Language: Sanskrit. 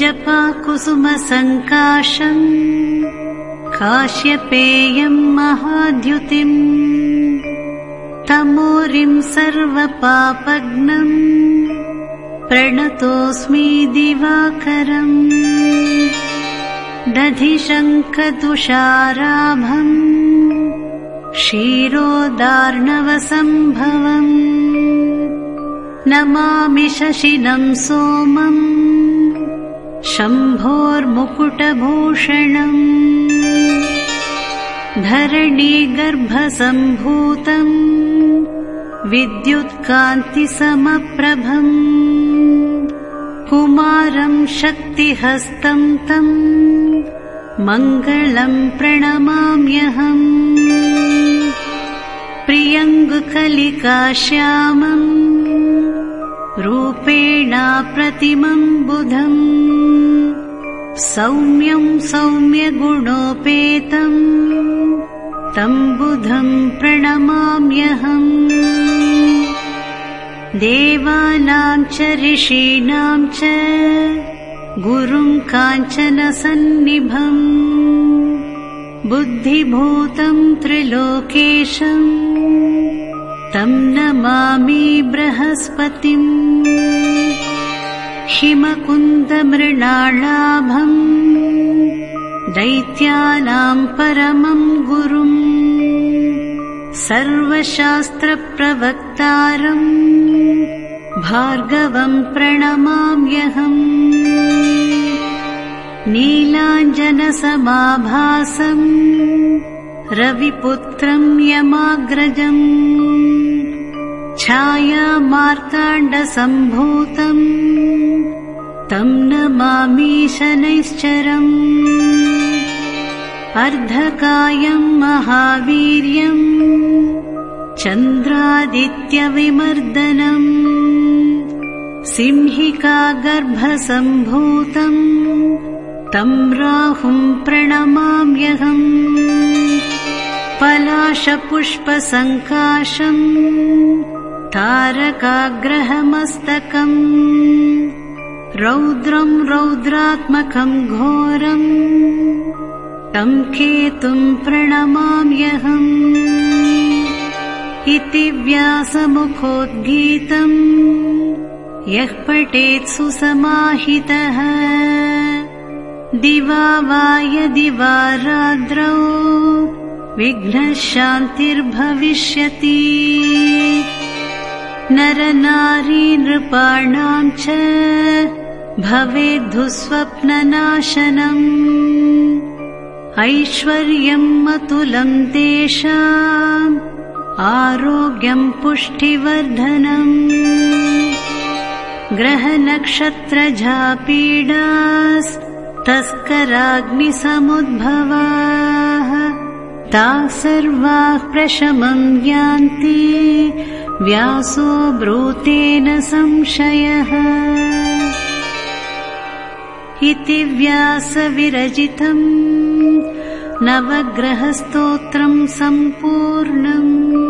जपाकुसुमसङ्काशम् काश्यपेयम् महाद्युतिम् तमोरिम् सर्वपापग्नम् प्रणतोऽस्मि दिवाकरम्। दधिशङ्खतुषाराभम् क्षीरोदार्णवसम्भवम्। नमामि शशिनम् सोमम्। शम्भोर्मुकुटभूषणम्। धरणीगर्भसम्भूतम् विद्युत्कान्तिसमप्रभम् कुमारम् शक्तिहस्तम् तम् मङ्गलम् प्रणमाम्यहम् प्रियङ्गुकलिकाश्यामम् रूपेणाप्रतिमम् बुधम् सौम्यम् सौम्यगुणोपेतम् तम् बुधम् प्रणमाम्यहम् देवानाम् च ऋषीणाम् च गुरुम् काञ्चनसन्निभम् बुद्धिभूतम् त्रिलोकेशम् तम् नमामि बृहस्पतिम् हिमकुन्दमृणालाभम् दैत्यानाम् परमम् गुरुम् सर्वशास्त्रप्रवक्तारम् भार्गवम् प्रणमाम्यहम्। नीलाञ्जनसमाभासम् रविपुत्रम् यमाग्रजम्। छायामार्ताण्डसम्भूतम् तम् नमामि शनैश्चरम् अर्धकायम् महावीर्यम् चन्द्रादित्यविमर्दनम् सिंहिकागर्भसम्भूतम् तम् राहुम् प्रणमाम्यहम् पलाशपुष्पसङ्काशम् तारकाग्रहमस्तकम् रौद्रम् रौद्रात्मकम् घोरम् तम् केतुम् प्रणमाम्यहम् इति व्यासमुखोद्गीतम् यः पठेत् सुसमाहितः। दिवा वा यदि वा राद्रौ विघ्नः शान्तिर्भविष्यति नरनारी नृपाणाम् च भवेद्धुस्वप्ननाशनम् ऐश्वर्यम् अतुलम् तेषाम् आरोग्यम् पुष्टिवर्धनम्। ग्रहनक्षत्रजापीडास्तस्कराग्निसमुद्भवाः ताः सर्वाः प्रशमम् यान्ति व्यासो ब्रूतेन संशयः। इति व्यासविरचितम् नवग्रहस्तोत्रम् सम्पूर्णम्